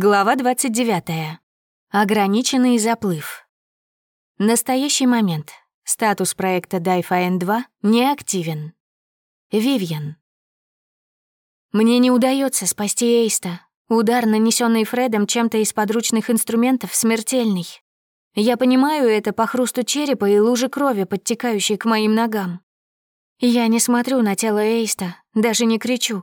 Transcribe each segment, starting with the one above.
Глава 29. Ограниченный заплыв. Настоящий момент. Статус проекта Dive N2 неактивен. Вивьен. Мне не удается спасти Эйста. Удар, нанесенный Фредом чем-то из подручных инструментов, смертельный. Я понимаю это по хрусту черепа и луже крови, подтекающей к моим ногам. Я не смотрю на тело Эйста, даже не кричу.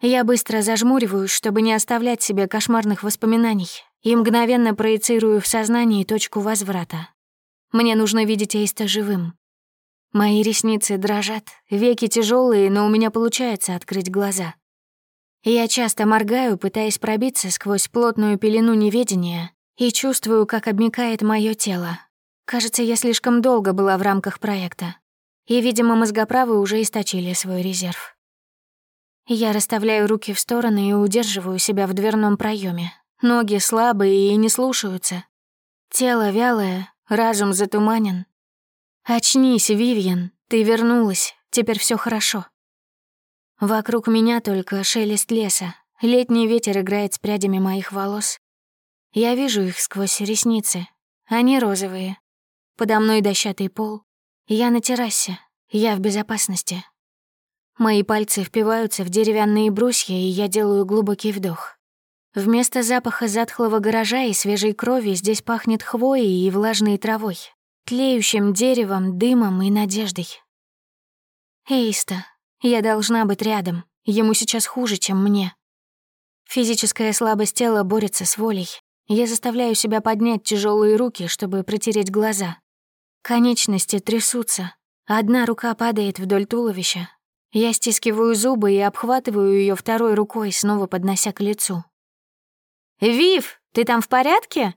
Я быстро зажмуриваюсь, чтобы не оставлять себе кошмарных воспоминаний, и мгновенно проецирую в сознании точку возврата. Мне нужно видеть Эйста живым. Мои ресницы дрожат, веки тяжелые, но у меня получается открыть глаза. Я часто моргаю, пытаясь пробиться сквозь плотную пелену неведения, и чувствую, как обмикает мое тело. Кажется, я слишком долго была в рамках проекта. И, видимо, мозгоправы уже источили свой резерв. Я расставляю руки в стороны и удерживаю себя в дверном проеме. Ноги слабые и не слушаются. Тело вялое, разум затуманен. «Очнись, Вивьен, ты вернулась, теперь все хорошо». Вокруг меня только шелест леса, летний ветер играет с прядями моих волос. Я вижу их сквозь ресницы, они розовые. Подо мной дощатый пол. Я на террасе, я в безопасности. Мои пальцы впиваются в деревянные брусья, и я делаю глубокий вдох. Вместо запаха затхлого гаража и свежей крови здесь пахнет хвоей и влажной травой, тлеющим деревом, дымом и надеждой. Эйста, я должна быть рядом, ему сейчас хуже, чем мне. Физическая слабость тела борется с волей. Я заставляю себя поднять тяжелые руки, чтобы протереть глаза. Конечности трясутся. Одна рука падает вдоль туловища, я стискиваю зубы и обхватываю ее второй рукой, снова поднося к лицу. «Вив, ты там в порядке?»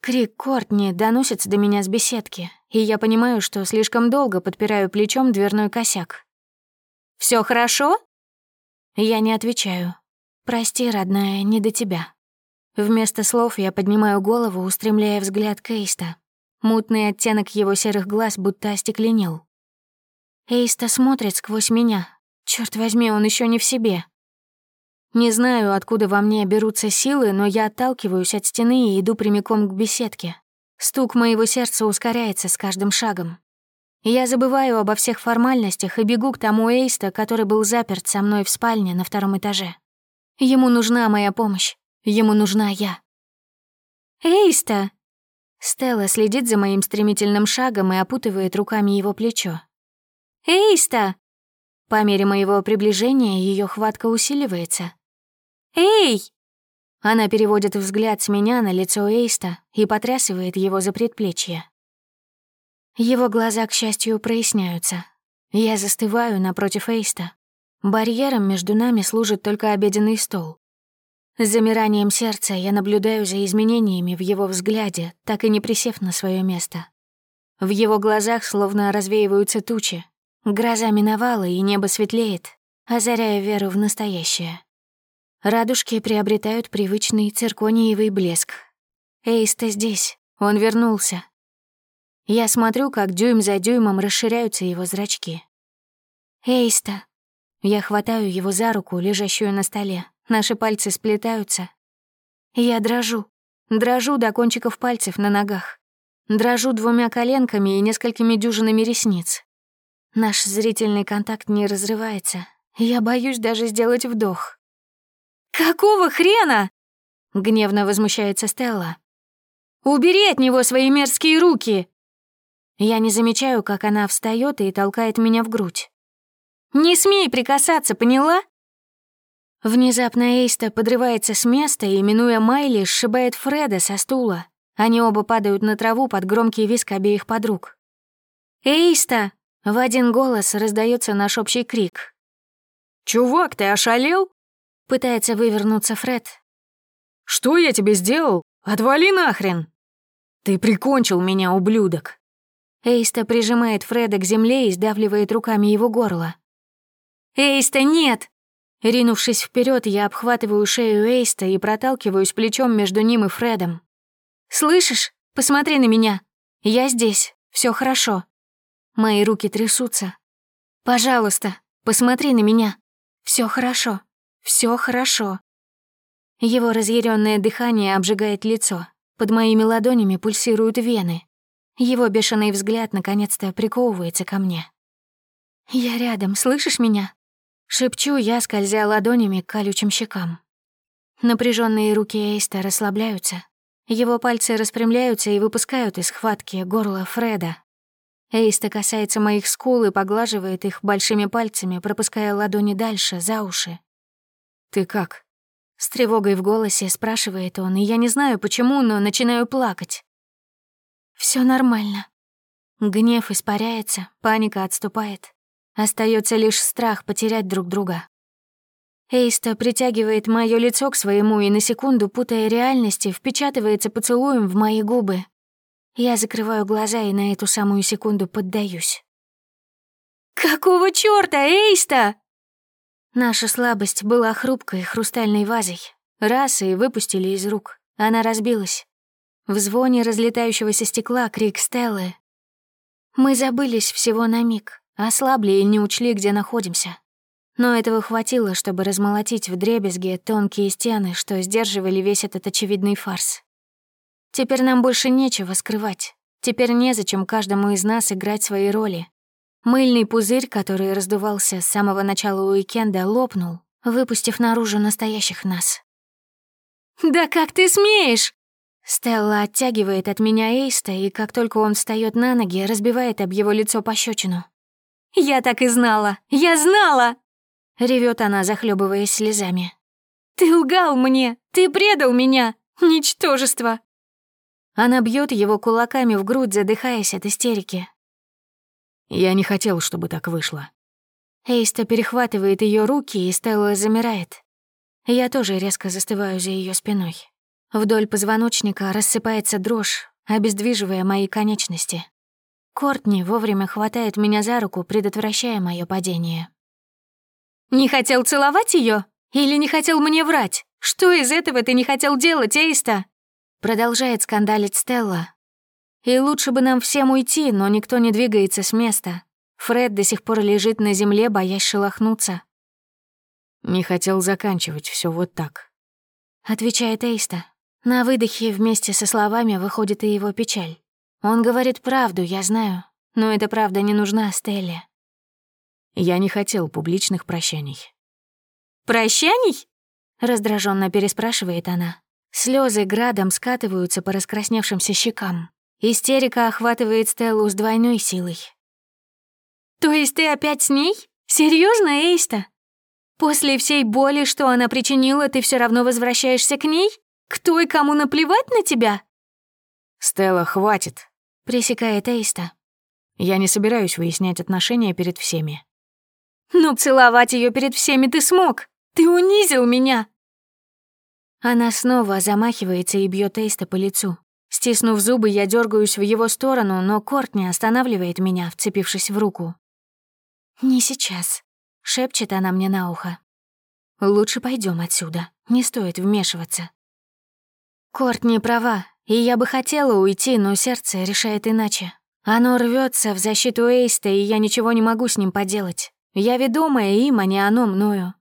Крик Кортни доносится до меня с беседки, и я понимаю, что слишком долго подпираю плечом дверной косяк. Все хорошо?» Я не отвечаю. «Прости, родная, не до тебя». Вместо слов я поднимаю голову, устремляя взгляд Кейста. Мутный оттенок его серых глаз будто остекленел. Эйста смотрит сквозь меня. Черт возьми, он еще не в себе. Не знаю, откуда во мне берутся силы, но я отталкиваюсь от стены и иду прямиком к беседке. Стук моего сердца ускоряется с каждым шагом. Я забываю обо всех формальностях и бегу к тому Эйста, который был заперт со мной в спальне на втором этаже. Ему нужна моя помощь. Ему нужна я. «Эйста!» Стелла следит за моим стремительным шагом и опутывает руками его плечо. «Эйста!» По мере моего приближения ее хватка усиливается. «Эй!» Она переводит взгляд с меня на лицо Эйста и потрясывает его за предплечье. Его глаза, к счастью, проясняются. Я застываю напротив Эйста. Барьером между нами служит только обеденный стол. С замиранием сердца я наблюдаю за изменениями в его взгляде, так и не присев на свое место. В его глазах словно развеиваются тучи, Гроза миновала, и небо светлеет, озаряя веру в настоящее. Радужки приобретают привычный циркониевый блеск. Эйста здесь, он вернулся. Я смотрю, как дюйм за дюймом расширяются его зрачки. «Эйста!» Я хватаю его за руку, лежащую на столе. Наши пальцы сплетаются. Я дрожу. Дрожу до кончиков пальцев на ногах. Дрожу двумя коленками и несколькими дюжинами ресниц. Наш зрительный контакт не разрывается. Я боюсь даже сделать вдох. «Какого хрена?» — гневно возмущается Стелла. «Убери от него свои мерзкие руки!» Я не замечаю, как она встает и толкает меня в грудь. «Не смей прикасаться, поняла?» Внезапно Эйста подрывается с места и, минуя Майли, сшибает Фреда со стула. Они оба падают на траву под громкий виск обеих подруг. «Эйста!» В один голос раздается наш общий крик. «Чувак, ты ошалел?» Пытается вывернуться Фред. «Что я тебе сделал? Отвали нахрен!» «Ты прикончил меня, ублюдок!» Эйста прижимает Фреда к земле и сдавливает руками его горло. «Эйста, нет!» Ринувшись вперед, я обхватываю шею Эйста и проталкиваюсь плечом между ним и Фредом. «Слышишь? Посмотри на меня. Я здесь. Все хорошо. Мои руки трясутся. «Пожалуйста, посмотри на меня. Все хорошо. Все хорошо». Его разъяренное дыхание обжигает лицо. Под моими ладонями пульсируют вены. Его бешеный взгляд наконец-то приковывается ко мне. «Я рядом, слышишь меня?» Шепчу я, скользя ладонями к колючим щекам. Напряженные руки Эйста расслабляются. Его пальцы распрямляются и выпускают из схватки горло Фреда. Эйста касается моих скул и поглаживает их большими пальцами, пропуская ладони дальше, за уши. «Ты как?» С тревогой в голосе спрашивает он, и я не знаю почему, но начинаю плакать. Все нормально». Гнев испаряется, паника отступает. Остается лишь страх потерять друг друга. Эйста притягивает мое лицо к своему и на секунду, путая реальности, впечатывается поцелуем в мои губы. Я закрываю глаза и на эту самую секунду поддаюсь. «Какого чёрта, Эйста?» Наша слабость была хрупкой хрустальной вазой. Раз и выпустили из рук. Она разбилась. В звоне разлетающегося стекла крик Стеллы. Мы забылись всего на миг. Ослабли и не учли, где находимся. Но этого хватило, чтобы размолотить в дребезги тонкие стены, что сдерживали весь этот очевидный фарс. Теперь нам больше нечего скрывать. Теперь незачем каждому из нас играть свои роли. Мыльный пузырь, который раздувался с самого начала уикенда, лопнул, выпустив наружу настоящих нас. «Да как ты смеешь?» Стелла оттягивает от меня Эйста, и как только он встает на ноги, разбивает об его лицо пощечину. «Я так и знала! Я знала!» Ревет она, захлебываясь слезами. «Ты лгал мне! Ты предал меня! Ничтожество!» Она бьет его кулаками в грудь, задыхаясь от истерики. «Я не хотел, чтобы так вышло». Эйста перехватывает ее руки, и Стелла замирает. Я тоже резко застываю за ее спиной. Вдоль позвоночника рассыпается дрожь, обездвиживая мои конечности. Кортни вовремя хватает меня за руку, предотвращая мое падение. «Не хотел целовать ее? Или не хотел мне врать? Что из этого ты не хотел делать, Эйста?» Продолжает скандалить Стелла. «И лучше бы нам всем уйти, но никто не двигается с места. Фред до сих пор лежит на земле, боясь шелохнуться». «Не хотел заканчивать все вот так», — отвечает Эйста. На выдохе вместе со словами выходит и его печаль. Он говорит правду, я знаю, но эта правда не нужна Стелле. Я не хотел публичных прощаний. «Прощаний?» — раздраженно переспрашивает она. Слезы градом скатываются по раскрасневшимся щекам. Истерика охватывает Стеллу с двойной силой. «То есть ты опять с ней? Серьезно, Эйста? После всей боли, что она причинила, ты все равно возвращаешься к ней? К той, кому наплевать на тебя?» «Стелла, хватит!» Пресекает Эйста. Я не собираюсь выяснять отношения перед всеми. Но целовать ее перед всеми ты смог. Ты унизил меня. Она снова замахивается и бьет Эйста по лицу. Стиснув зубы, я дергаюсь в его сторону, но Кортни останавливает меня, вцепившись в руку. «Не сейчас», — шепчет она мне на ухо. «Лучше пойдем отсюда, не стоит вмешиваться». Кортни права, и я бы хотела уйти, но сердце решает иначе. Оно рвется в защиту Эйста, и я ничего не могу с ним поделать. Я ведомая им, а не оно мною.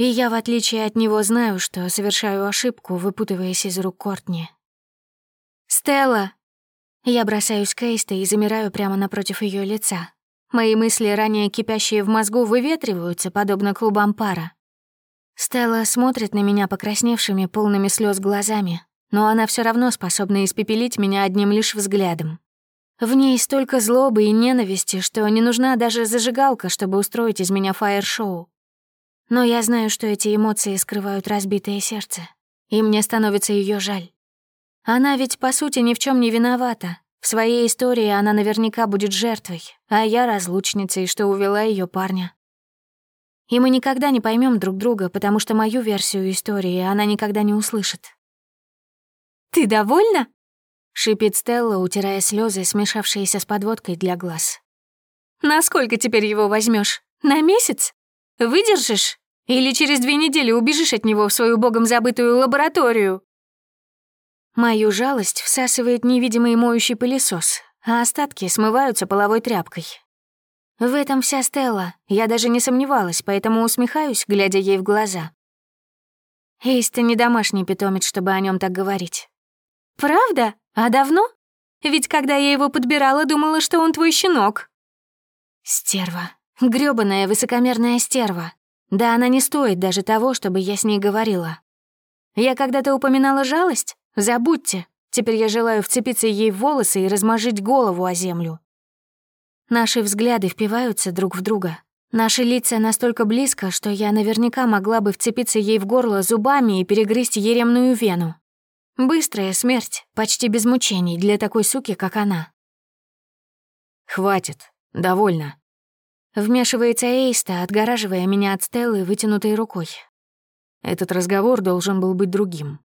И я, в отличие от него, знаю, что совершаю ошибку, выпутываясь из рук Кортни. «Стелла!» Я бросаюсь к Эйста и замираю прямо напротив ее лица. Мои мысли, ранее кипящие в мозгу, выветриваются, подобно клубам пара. Стелла смотрит на меня покрасневшими, полными слез глазами, но она все равно способна испепелить меня одним лишь взглядом. В ней столько злобы и ненависти, что не нужна даже зажигалка, чтобы устроить из меня фаер-шоу. Но я знаю, что эти эмоции скрывают разбитое сердце, и мне становится ее жаль. Она ведь, по сути, ни в чем не виновата. В своей истории она наверняка будет жертвой, а я разлучницей, что увела ее парня. И мы никогда не поймем друг друга, потому что мою версию истории она никогда не услышит. «Ты довольна?» — шипит Стелла, утирая слезы, смешавшиеся с подводкой для глаз. «Насколько теперь его возьмешь? На месяц? Выдержишь? Или через две недели убежишь от него в свою богом забытую лабораторию?» Мою жалость всасывает невидимый моющий пылесос, а остатки смываются половой тряпкой. В этом вся Стелла, я даже не сомневалась, поэтому усмехаюсь, глядя ей в глаза. Эйста не домашний питомец, чтобы о нем так говорить. Правда? А давно? Ведь когда я его подбирала, думала, что он твой щенок. Стерва. грёбаная высокомерная стерва. Да она не стоит даже того, чтобы я с ней говорила. Я когда-то упоминала жалость? Забудьте. Теперь я желаю вцепиться ей в волосы и размажить голову о землю. Наши взгляды впиваются друг в друга. Наши лица настолько близко, что я наверняка могла бы вцепиться ей в горло зубами и перегрызть еремную вену. Быстрая смерть, почти без мучений для такой суки, как она. «Хватит, довольно», Вмешивается Эйста, отгораживая меня от Стеллы вытянутой рукой. Этот разговор должен был быть другим.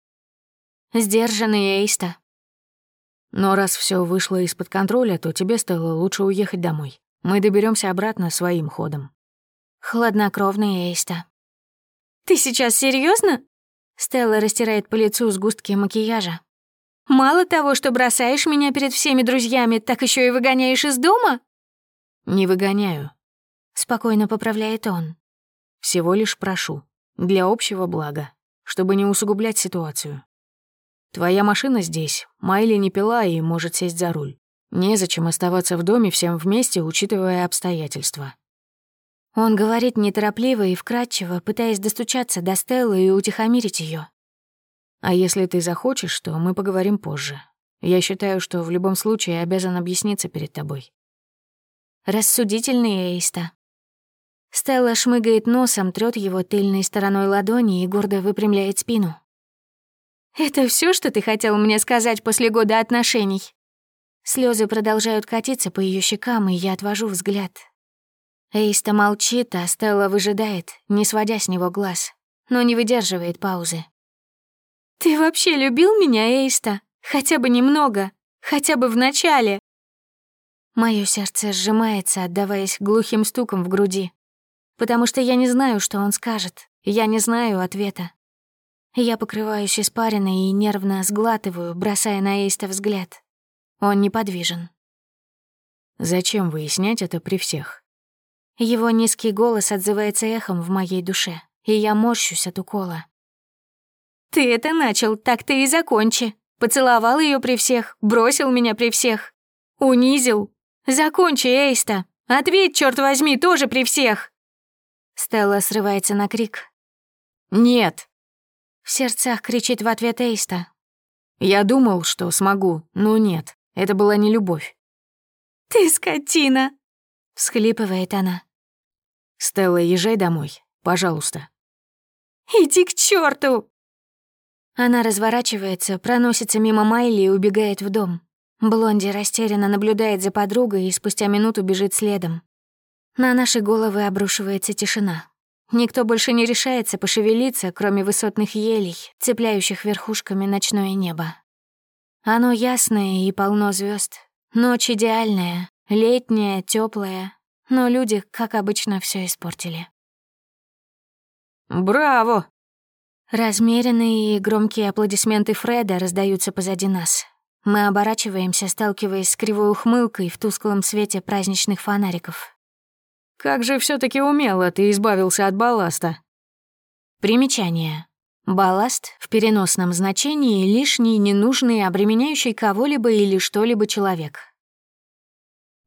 Сдержанный Эйста. Но раз все вышло из-под контроля, то тебе, Стелла, лучше уехать домой. Мы доберемся обратно своим ходом. Хладнокровный Эйста. Ты сейчас серьезно? Стелла растирает по лицу сгустки макияжа. Мало того, что бросаешь меня перед всеми друзьями, так еще и выгоняешь из дома? Не выгоняю. Спокойно поправляет он. Всего лишь прошу. Для общего блага. Чтобы не усугублять ситуацию. Твоя машина здесь. Майли не пила и может сесть за руль. Незачем оставаться в доме всем вместе, учитывая обстоятельства. Он говорит неторопливо и вкрадчиво, пытаясь достучаться до Стеллы и утихомирить ее. А если ты захочешь, то мы поговорим позже. Я считаю, что в любом случае обязан объясниться перед тобой. Рассудительный Эйста. Стелла шмыгает носом, трёт его тыльной стороной ладони и гордо выпрямляет спину. «Это все, что ты хотел мне сказать после года отношений?» Слезы продолжают катиться по ее щекам, и я отвожу взгляд. Эйста молчит, а Стелла выжидает, не сводя с него глаз, но не выдерживает паузы. «Ты вообще любил меня, Эйста? Хотя бы немного, хотя бы в начале?» Моё сердце сжимается, отдаваясь глухим стуком в груди потому что я не знаю, что он скажет, я не знаю ответа. Я покрываюсь испариной и нервно сглатываю, бросая на Эйста взгляд. Он неподвижен. Зачем выяснять это при всех? Его низкий голос отзывается эхом в моей душе, и я морщусь от укола. «Ты это начал, так ты и закончи. Поцеловал ее при всех, бросил меня при всех. Унизил. Закончи, Эйста. Ответь, черт возьми, тоже при всех!» Стелла срывается на крик. «Нет!» В сердцах кричит в ответ Эйста. «Я думал, что смогу, но нет, это была не любовь». «Ты скотина!» — всхлипывает она. «Стелла, езжай домой, пожалуйста». «Иди к черту! Она разворачивается, проносится мимо Майли и убегает в дом. Блонди растерянно наблюдает за подругой и спустя минуту бежит следом. На наши головы обрушивается тишина. Никто больше не решается пошевелиться, кроме высотных елей, цепляющих верхушками ночное небо. Оно ясное и полно звезд. Ночь идеальная, летняя, теплая, но люди, как обычно, все испортили. «Браво!» Размеренные и громкие аплодисменты Фреда раздаются позади нас. Мы оборачиваемся, сталкиваясь с кривой ухмылкой в тусклом свете праздничных фонариков. Как же все таки умело ты избавился от балласта. Примечание. Балласт в переносном значении — лишний, ненужный, обременяющий кого-либо или что-либо человек.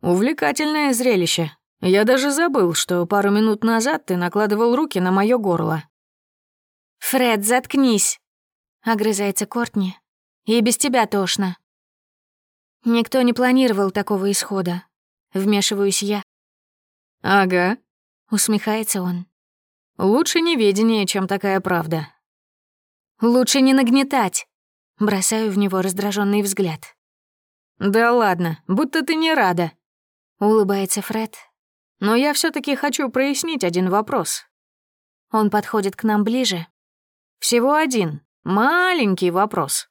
Увлекательное зрелище. Я даже забыл, что пару минут назад ты накладывал руки на мое горло. «Фред, заткнись!» — огрызается Кортни. «И без тебя тошно». Никто не планировал такого исхода. Вмешиваюсь я. «Ага», — усмехается он. «Лучше неведение, чем такая правда». «Лучше не нагнетать», — бросаю в него раздраженный взгляд. «Да ладно, будто ты не рада», — улыбается Фред. «Но я все таки хочу прояснить один вопрос». Он подходит к нам ближе. «Всего один, маленький вопрос».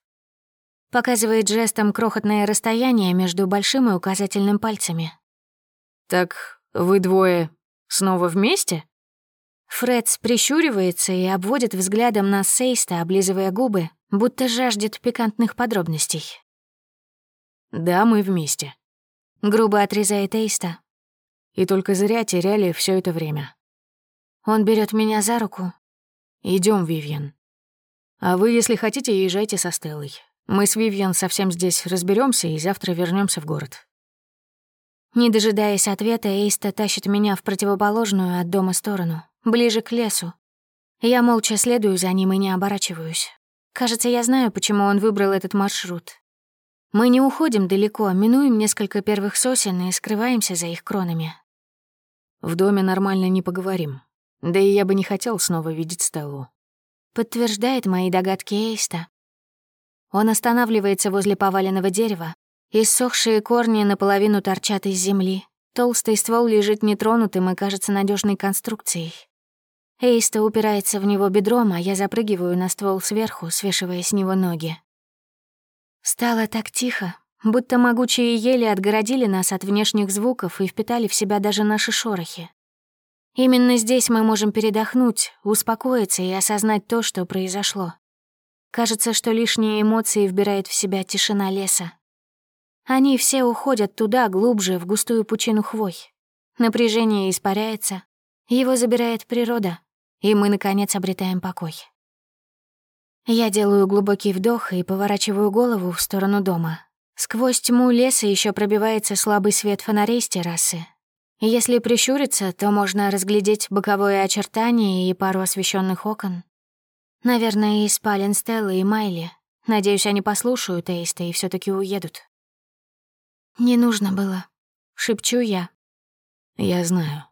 Показывает жестом крохотное расстояние между большим и указательным пальцами. «Так «Вы двое снова вместе?» Фред прищуривается и обводит взглядом на Сейста, облизывая губы, будто жаждет пикантных подробностей. «Да, мы вместе», — грубо отрезает Эйста. «И только зря теряли все это время». Он берет меня за руку. Идем, Вивьен». А вы, если хотите, езжайте со Стеллой. Мы с Вивьен совсем здесь разберемся и завтра вернемся в город». Не дожидаясь ответа, Эйста тащит меня в противоположную от дома сторону, ближе к лесу. Я молча следую за ним и не оборачиваюсь. Кажется, я знаю, почему он выбрал этот маршрут. Мы не уходим далеко, минуем несколько первых сосен и скрываемся за их кронами. В доме нормально не поговорим. Да и я бы не хотел снова видеть Стеллу. Подтверждает мои догадки Эйста. Он останавливается возле поваленного дерева. Иссохшие корни наполовину торчат из земли. Толстый ствол лежит нетронутым и кажется надежной конструкцией. Эйста упирается в него бедром, а я запрыгиваю на ствол сверху, свешивая с него ноги. Стало так тихо, будто могучие ели отгородили нас от внешних звуков и впитали в себя даже наши шорохи. Именно здесь мы можем передохнуть, успокоиться и осознать то, что произошло. Кажется, что лишние эмоции вбирает в себя тишина леса. Они все уходят туда, глубже, в густую пучину хвой. Напряжение испаряется, его забирает природа, и мы, наконец, обретаем покой. Я делаю глубокий вдох и поворачиваю голову в сторону дома. Сквозь тьму леса еще пробивается слабый свет фонарей с террасы. Если прищуриться, то можно разглядеть боковое очертание и пару освещенных окон. Наверное, из спален Стеллы и Майли. Надеюсь, они послушают Эйста и все таки уедут. «Не нужно было», — шепчу я. «Я знаю».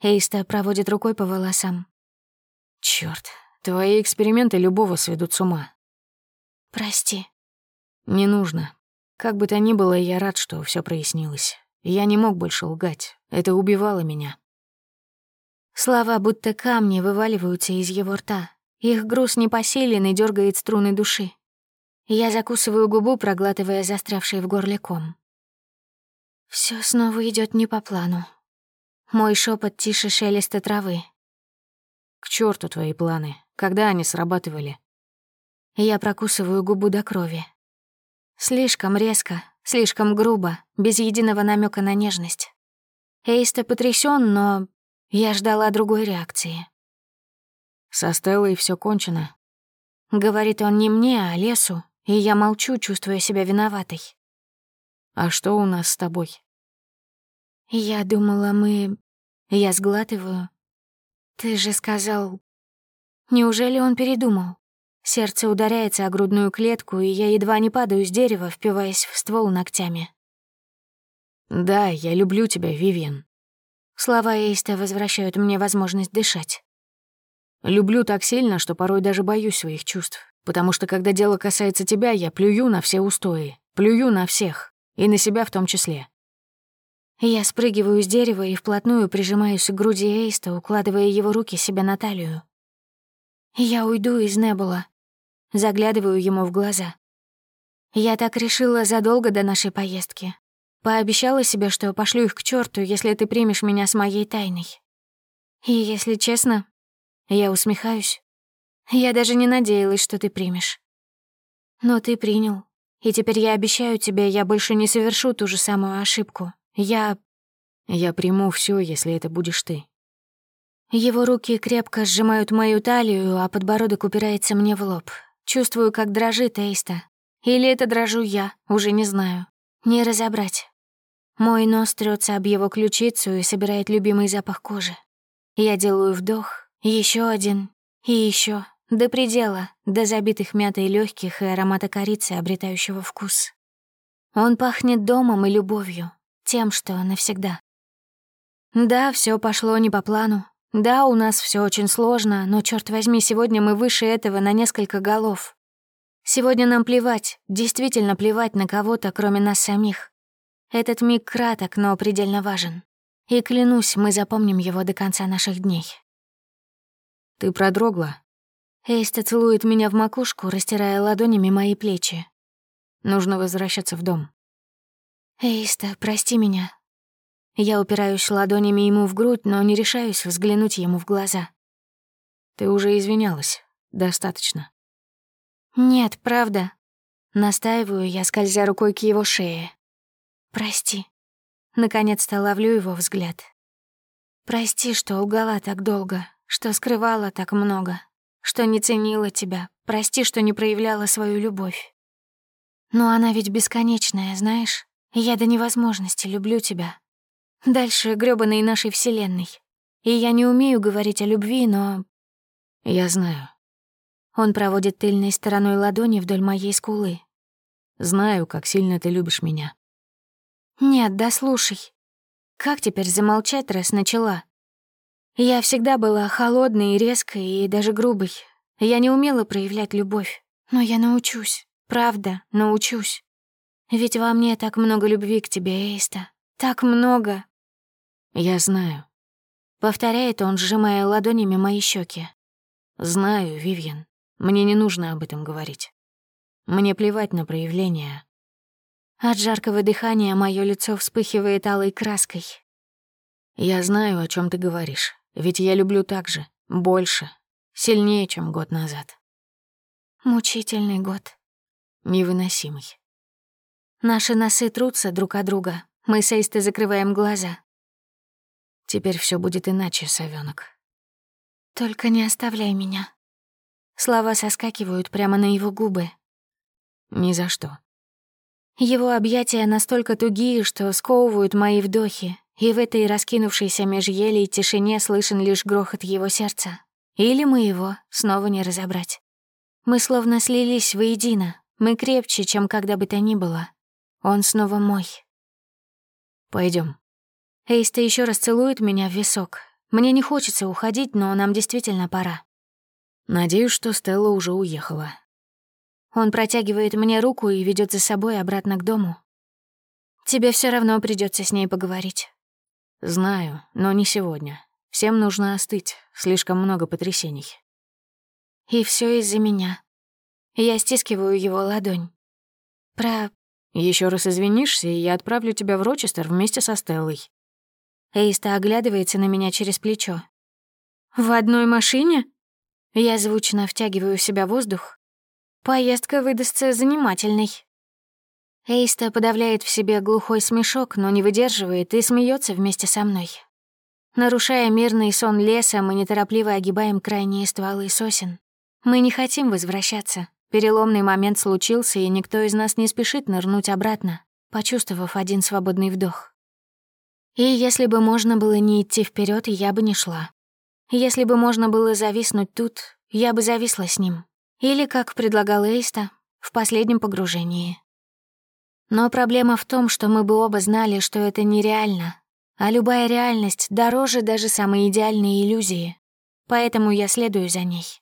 Эйста проводит рукой по волосам. Черт, Твои эксперименты любого сведут с ума. Прости. Не нужно. Как бы то ни было, я рад, что все прояснилось. Я не мог больше лгать. Это убивало меня. Слова будто камни вываливаются из его рта. Их груз непосилен и дергает струны души. Я закусываю губу, проглатывая застрявший в горле ком. Все снова идет не по плану. Мой шепот тише шелеста травы. К черту твои планы. Когда они срабатывали? Я прокусываю губу до крови. Слишком резко, слишком грубо, без единого намека на нежность. Эйста потрясен, но я ждала другой реакции. Со Стеллой все кончено. Говорит он не мне, а лесу, и я молчу, чувствуя себя виноватой. А что у нас с тобой? Я думала, мы... Я сглатываю. Ты же сказал, Неужели он передумал? Сердце ударяется о грудную клетку, и я едва не падаю с дерева, впиваясь в ствол ногтями. «Да, я люблю тебя, Вивиан». Слова Эйста возвращают мне возможность дышать. «Люблю так сильно, что порой даже боюсь своих чувств, потому что когда дело касается тебя, я плюю на все устои, плюю на всех, и на себя в том числе». Я спрыгиваю с дерева и вплотную прижимаюсь к груди Эйста, укладывая его руки себе на талию. Я уйду из Небула. Заглядываю ему в глаза. Я так решила задолго до нашей поездки. Пообещала себе, что пошлю их к черту, если ты примешь меня с моей тайной. И если честно, я усмехаюсь. Я даже не надеялась, что ты примешь. Но ты принял. И теперь я обещаю тебе, я больше не совершу ту же самую ошибку. Я... Я приму все, если это будешь ты. Его руки крепко сжимают мою талию, а подбородок упирается мне в лоб. Чувствую, как дрожит Эйста. Или это дрожу я, уже не знаю. Не разобрать. Мой нос трется об его ключицу и собирает любимый запах кожи. Я делаю вдох, еще один, и еще до предела, до забитых мятой легких и аромата корицы, обретающего вкус. Он пахнет домом и любовью, тем, что навсегда. Да, все пошло не по плану, да, у нас все очень сложно, но, черт возьми, сегодня мы выше этого на несколько голов. Сегодня нам плевать, действительно плевать на кого-то, кроме нас самих. Этот миг краток, но предельно важен. И клянусь, мы запомним его до конца наших дней. «Ты продрогла?» Эйста целует меня в макушку, растирая ладонями мои плечи. «Нужно возвращаться в дом». «Эйста, прости меня, я упираюсь ладонями ему в грудь, но не решаюсь взглянуть ему в глаза. «Ты уже извинялась. Достаточно». «Нет, правда». Настаиваю я, скользя рукой к его шее. «Прости». Наконец-то ловлю его взгляд. «Прости, что лгала так долго, что скрывала так много, что не ценила тебя, Прости, что не проявляла свою любовь. Но она ведь бесконечная, знаешь? Я до невозможности люблю тебя. Дальше грёбаной нашей вселенной. И я не умею говорить о любви, но... Я знаю. Он проводит тыльной стороной ладони вдоль моей скулы. Знаю, как сильно ты любишь меня. Нет, да слушай. Как теперь замолчать, раз начала? Я всегда была холодной и резкой, и даже грубой. Я не умела проявлять любовь. Но я научусь. Правда, научусь. Ведь во мне так много любви к тебе, Эйста. Так много. Я знаю. Повторяет он, сжимая ладонями мои щеки. Знаю, Вивьен. Мне не нужно об этом говорить. Мне плевать на проявления. От жаркого дыхания мое лицо вспыхивает алой краской. Я знаю, о чем ты говоришь. Ведь я люблю так же, больше, сильнее, чем год назад. Мучительный год. Невыносимый. Наши носы трутся друг от друга. Мы с Эйстой закрываем глаза. Теперь все будет иначе, совёнок. Только не оставляй меня. Слова соскакивают прямо на его губы. Ни за что. Его объятия настолько тугие, что сковывают мои вдохи, и в этой раскинувшейся меж елей тишине слышен лишь грохот его сердца. Или мы его снова не разобрать. Мы словно слились воедино, мы крепче, чем когда бы то ни было. Он снова мой. Пойдем. Эйста еще раз целует меня в висок. Мне не хочется уходить, но нам действительно пора. Надеюсь, что Стелла уже уехала. Он протягивает мне руку и ведет за собой обратно к дому. Тебе все равно придется с ней поговорить. Знаю, но не сегодня. Всем нужно остыть, слишком много потрясений. И все из-за меня. Я стискиваю его ладонь. Про... Еще раз извинишься, и я отправлю тебя в Рочестер вместе со Стеллой. Эйста оглядывается на меня через плечо. «В одной машине?» Я звучно втягиваю в себя воздух. Поездка выдастся занимательной. Эйста подавляет в себе глухой смешок, но не выдерживает и смеется вместе со мной. Нарушая мирный сон леса, мы неторопливо огибаем крайние стволы сосен. Мы не хотим возвращаться. Переломный момент случился, и никто из нас не спешит нырнуть обратно, почувствовав один свободный вдох. И если бы можно было не идти вперед, я бы не шла. Если бы можно было зависнуть тут, я бы зависла с ним. Или, как предлагал Эйста, в последнем погружении. Но проблема в том, что мы бы оба знали, что это нереально, а любая реальность дороже даже самой идеальной иллюзии. Поэтому я следую за ней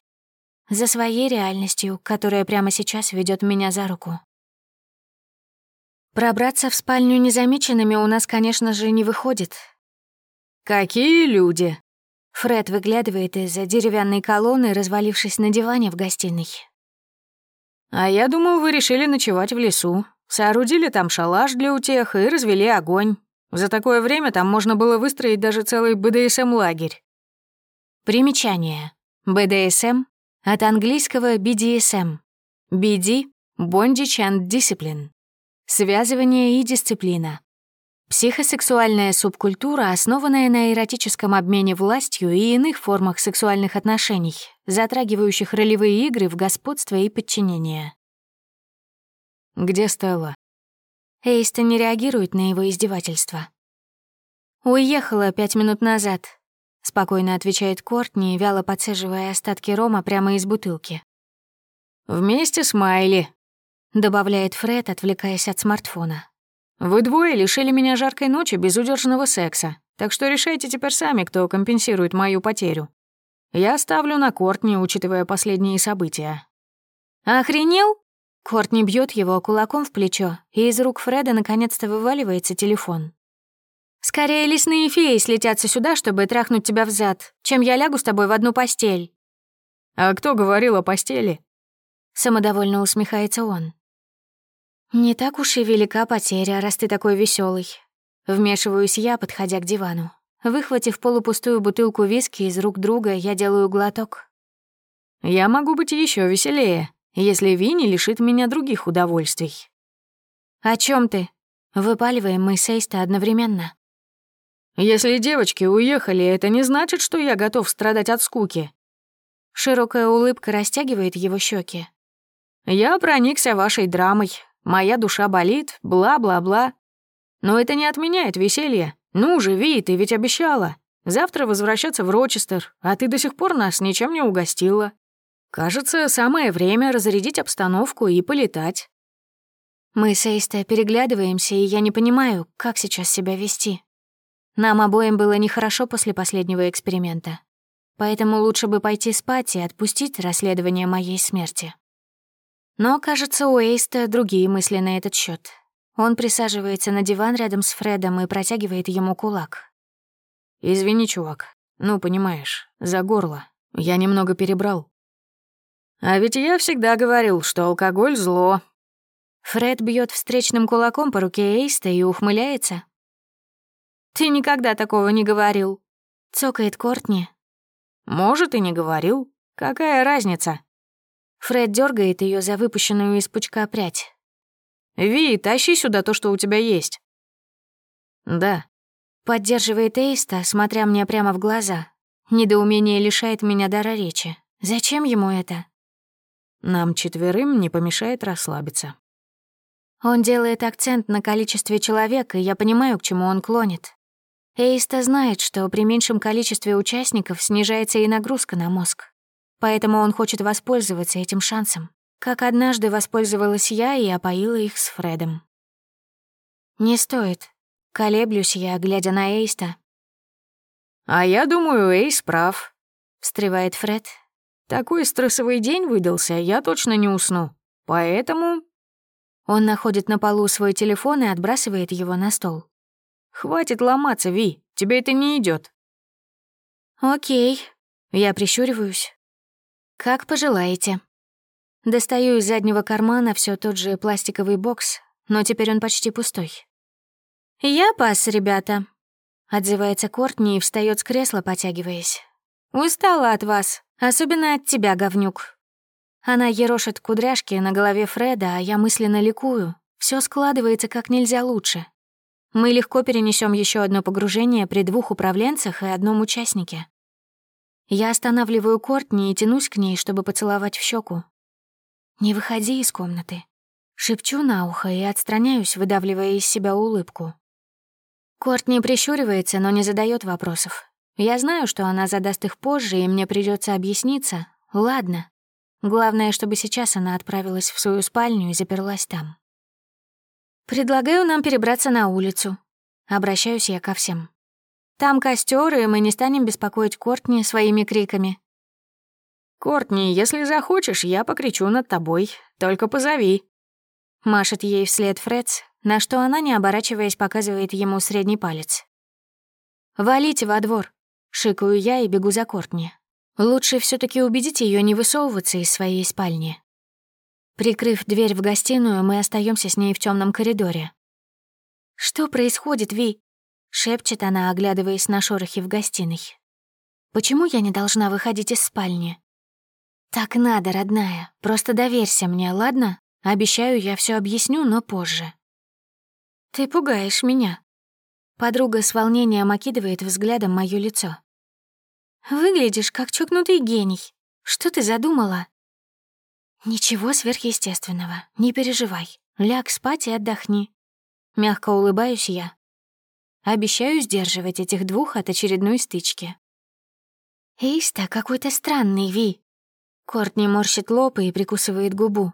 за своей реальностью, которая прямо сейчас ведет меня за руку. Пробраться в спальню незамеченными у нас, конечно же, не выходит. «Какие люди!» Фред выглядывает из-за деревянной колонны, развалившись на диване в гостиной. «А я думал, вы решили ночевать в лесу. Соорудили там шалаш для утех и развели огонь. За такое время там можно было выстроить даже целый БДСМ-лагерь». Примечание. БДСМ от английского BDSM. BD — Bondage and Discipline. Связывание и дисциплина. Психосексуальная субкультура, основанная на эротическом обмене властью и иных формах сексуальных отношений, затрагивающих ролевые игры в господство и подчинение. «Где Стелла?» Эйста не реагирует на его издевательство. «Уехала пять минут назад. Спокойно отвечает Кортни, вяло подсаживая остатки рома прямо из бутылки. «Вместе с Майли», — добавляет Фред, отвлекаясь от смартфона. «Вы двое лишили меня жаркой ночи безудержного секса, так что решайте теперь сами, кто компенсирует мою потерю. Я ставлю на Кортни, учитывая последние события». «Охренел?» Кортни бьет его кулаком в плечо, и из рук Фреда наконец-то вываливается телефон. Скорее лесные феи слетятся сюда, чтобы трахнуть тебя в зад, чем я лягу с тобой в одну постель». «А кто говорил о постели?» Самодовольно усмехается он. «Не так уж и велика потеря, раз ты такой веселый. Вмешиваюсь я, подходя к дивану. Выхватив полупустую бутылку виски из рук друга, я делаю глоток. «Я могу быть еще веселее, если Винни лишит меня других удовольствий». «О чем ты?» Выпаливаем мы с Эйста одновременно. Если девочки уехали, это не значит, что я готов страдать от скуки. Широкая улыбка растягивает его щеки. «Я проникся вашей драмой. Моя душа болит, бла-бла-бла. Но это не отменяет веселье. Ну же, Ви, ты ведь обещала. Завтра возвращаться в Рочестер, а ты до сих пор нас ничем не угостила. Кажется, самое время разрядить обстановку и полетать». Мы с Эйста переглядываемся, и я не понимаю, как сейчас себя вести. Нам обоим было нехорошо после последнего эксперимента. Поэтому лучше бы пойти спать и отпустить расследование моей смерти. Но, кажется, у Эйста другие мысли на этот счет. Он присаживается на диван рядом с Фредом и протягивает ему кулак. «Извини, чувак. Ну, понимаешь, за горло. Я немного перебрал». «А ведь я всегда говорил, что алкоголь — зло». Фред бьет встречным кулаком по руке Эйста и ухмыляется. «Ты никогда такого не говорил», — цокает Кортни. «Может, и не говорил. Какая разница?» Фред дергает ее за выпущенную из пучка прядь. «Ви, тащи сюда то, что у тебя есть». «Да». Поддерживает Эйста, смотря мне прямо в глаза. Недоумение лишает меня дара речи. Зачем ему это? Нам четверым не помешает расслабиться. Он делает акцент на количестве человек, и я понимаю, к чему он клонит. Эйста знает, что при меньшем количестве участников снижается и нагрузка на мозг. Поэтому он хочет воспользоваться этим шансом, как однажды воспользовалась я и опоила их с Фредом. «Не стоит», — колеблюсь я, глядя на Эйста. «А я думаю, Эйс прав», — встревает Фред. «Такой стрессовый день выдался, я точно не усну. Поэтому...» Он находит на полу свой телефон и отбрасывает его на стол. «Хватит ломаться, Ви, тебе это не идет. «Окей». Я прищуриваюсь. «Как пожелаете». Достаю из заднего кармана все тот же пластиковый бокс, но теперь он почти пустой. «Я пас, ребята», — отзывается Кортни и встает с кресла, потягиваясь. «Устала от вас, особенно от тебя, говнюк». Она ерошит кудряшки на голове Фреда, а я мысленно ликую. Все складывается как нельзя лучше. Мы легко перенесем еще одно погружение при двух управленцах и одном участнике. Я останавливаю Кортни и тянусь к ней, чтобы поцеловать в щеку. «Не выходи из комнаты». Шепчу на ухо и отстраняюсь, выдавливая из себя улыбку. Кортни прищуривается, но не задает вопросов. Я знаю, что она задаст их позже, и мне придется объясниться. Ладно. Главное, чтобы сейчас она отправилась в свою спальню и заперлась там. «Предлагаю нам перебраться на улицу». Обращаюсь я ко всем. «Там костер, и мы не станем беспокоить Кортни своими криками». «Кортни, если захочешь, я покричу над тобой. Только позови». Машет ей вслед Фредс, на что она, не оборачиваясь, показывает ему средний палец. «Валите во двор», — шикаю я и бегу за Кортни. Лучше все таки убедить ее не высовываться из своей спальни. Прикрыв дверь в гостиную, мы остаемся с ней в темном коридоре. «Что происходит, Ви?» — шепчет она, оглядываясь на шорохи в гостиной. «Почему я не должна выходить из спальни?» «Так надо, родная. Просто доверься мне, ладно? Обещаю, я все объясню, но позже». «Ты пугаешь меня». Подруга с волнением окидывает взглядом моё лицо. «Выглядишь как чокнутый гений. Что ты задумала?» «Ничего сверхъестественного, не переживай. Ляг спать и отдохни». Мягко улыбаюсь я. Обещаю сдерживать этих двух от очередной стычки. «Эйста какой-то странный, Ви». Кортни морщит лоб и прикусывает губу.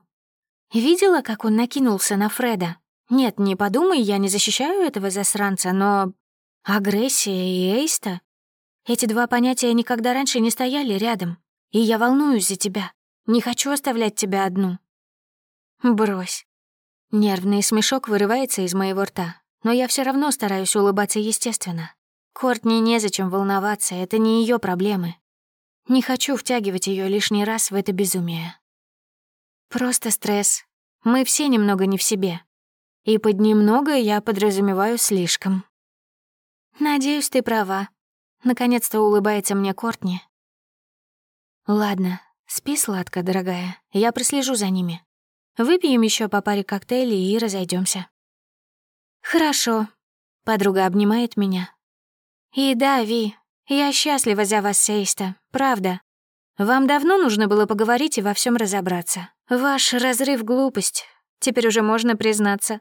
Видела, как он накинулся на Фреда? Нет, не подумай, я не защищаю этого засранца, но... Агрессия и Эйста? Эти два понятия никогда раньше не стояли рядом, и я волнуюсь за тебя. Не хочу оставлять тебя одну». «Брось». Нервный смешок вырывается из моего рта, но я все равно стараюсь улыбаться естественно. Кортни незачем волноваться, это не ее проблемы. Не хочу втягивать ее лишний раз в это безумие. Просто стресс. Мы все немного не в себе. И под немного я подразумеваю слишком. Надеюсь, ты права. Наконец-то улыбается мне Кортни. Ладно, Спи сладко, дорогая, я прослежу за ними. Выпьем еще по паре коктейлей и разойдемся. Хорошо. Подруга обнимает меня. И да, Ви, я счастлива за вас, Сейста, правда. Вам давно нужно было поговорить и во всем разобраться. Ваш разрыв — глупость. Теперь уже можно признаться.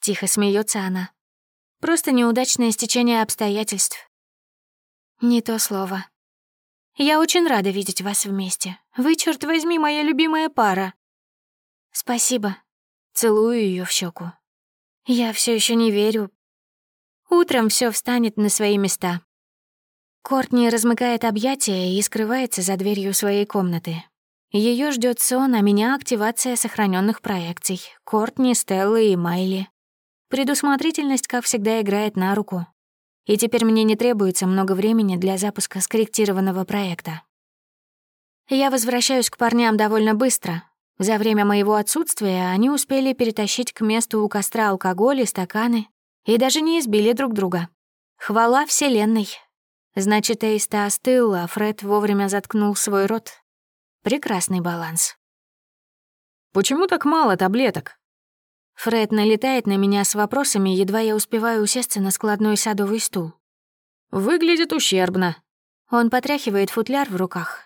Тихо смеется она. Просто неудачное стечение обстоятельств. Не то слово. Я очень рада видеть вас вместе. Вы, черт возьми, моя любимая пара. Спасибо. Целую ее в щеку. Я все еще не верю. Утром все встанет на свои места. Кортни размыкает объятия и скрывается за дверью своей комнаты. Ее ждет сон, а меня активация сохраненных проекций. Кортни, Стелла и Майли. Предусмотрительность, как всегда, играет на руку и теперь мне не требуется много времени для запуска скорректированного проекта. Я возвращаюсь к парням довольно быстро. За время моего отсутствия они успели перетащить к месту у костра алкоголь и стаканы и даже не избили друг друга. Хвала Вселенной. Значит, Эйста остыл, а Фред вовремя заткнул свой рот. Прекрасный баланс. «Почему так мало таблеток?» Фред налетает на меня с вопросами, едва я успеваю усесться на складной садовый стул. «Выглядит ущербно». Он потряхивает футляр в руках.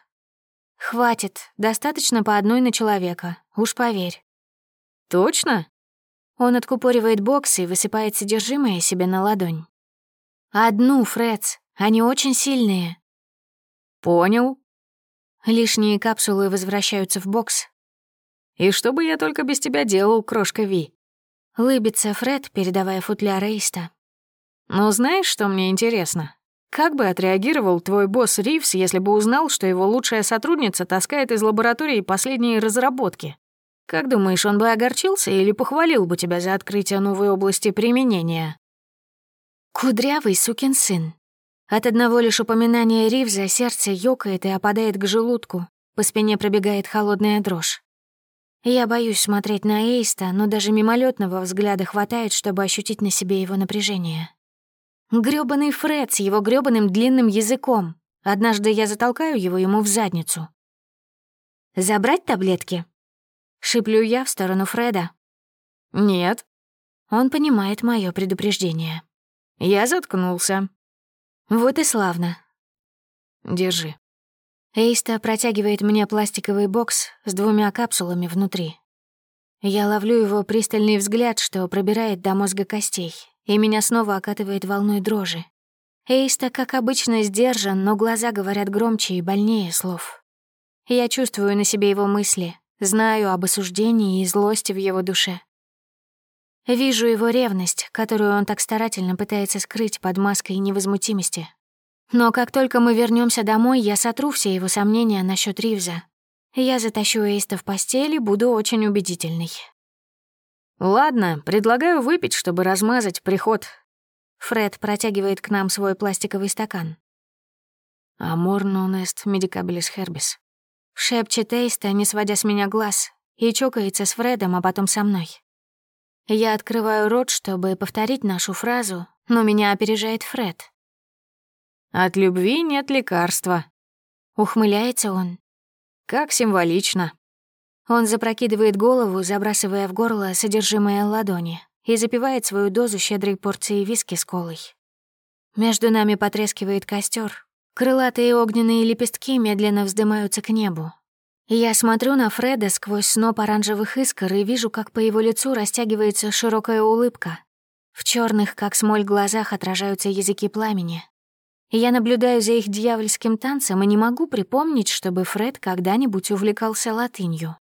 «Хватит, достаточно по одной на человека, уж поверь». «Точно?» Он откупоривает бокс и высыпает содержимое себе на ладонь. «Одну, Фредс, они очень сильные». «Понял». Лишние капсулы возвращаются в бокс. «И что бы я только без тебя делал, крошка Ви?» Лыбится Фред, передавая футляр Эйста. «Но знаешь, что мне интересно? Как бы отреагировал твой босс Ривс, если бы узнал, что его лучшая сотрудница таскает из лаборатории последние разработки? Как думаешь, он бы огорчился или похвалил бы тебя за открытие новой области применения?» Кудрявый сукин сын. От одного лишь упоминания Ривза сердце ёкает и опадает к желудку, по спине пробегает холодная дрожь. Я боюсь смотреть на Эйста, но даже мимолетного взгляда хватает, чтобы ощутить на себе его напряжение. Грёбаный Фред с его грёбаным длинным языком. Однажды я затолкаю его ему в задницу. «Забрать таблетки?» Шиплю я в сторону Фреда. «Нет». Он понимает мое предупреждение. «Я заткнулся». «Вот и славно». «Держи». Эйста протягивает мне пластиковый бокс с двумя капсулами внутри. Я ловлю его пристальный взгляд, что пробирает до мозга костей, и меня снова окатывает волной дрожи. Эйста, как обычно, сдержан, но глаза говорят громче и больнее слов. Я чувствую на себе его мысли, знаю об осуждении и злости в его душе. Вижу его ревность, которую он так старательно пытается скрыть под маской невозмутимости, но как только мы вернемся домой, я сотру все его сомнения насчет Ривза. Я затащу Эйста в постель и буду очень убедительной. «Ладно, предлагаю выпить, чтобы размазать приход». Фред протягивает к нам свой пластиковый стакан. «Амор нон эст медикабелис хербис», — шепчет Эйста, не сводя с меня глаз, и чокается с Фредом, а потом со мной. Я открываю рот, чтобы повторить нашу фразу, но меня опережает Фред. От любви нет лекарства. Ухмыляется он. Как символично. Он запрокидывает голову, забрасывая в горло содержимое ладони, и запивает свою дозу щедрой порции виски с колой. Между нами потрескивает костер. Крылатые огненные лепестки медленно вздымаются к небу. Я смотрю на Фреда сквозь сноп оранжевых искр и вижу, как по его лицу растягивается широкая улыбка. В черных, как смоль, глазах отражаются языки пламени, я наблюдаю за их дьявольским танцем и не могу припомнить, чтобы Фред когда-нибудь увлекался латынью.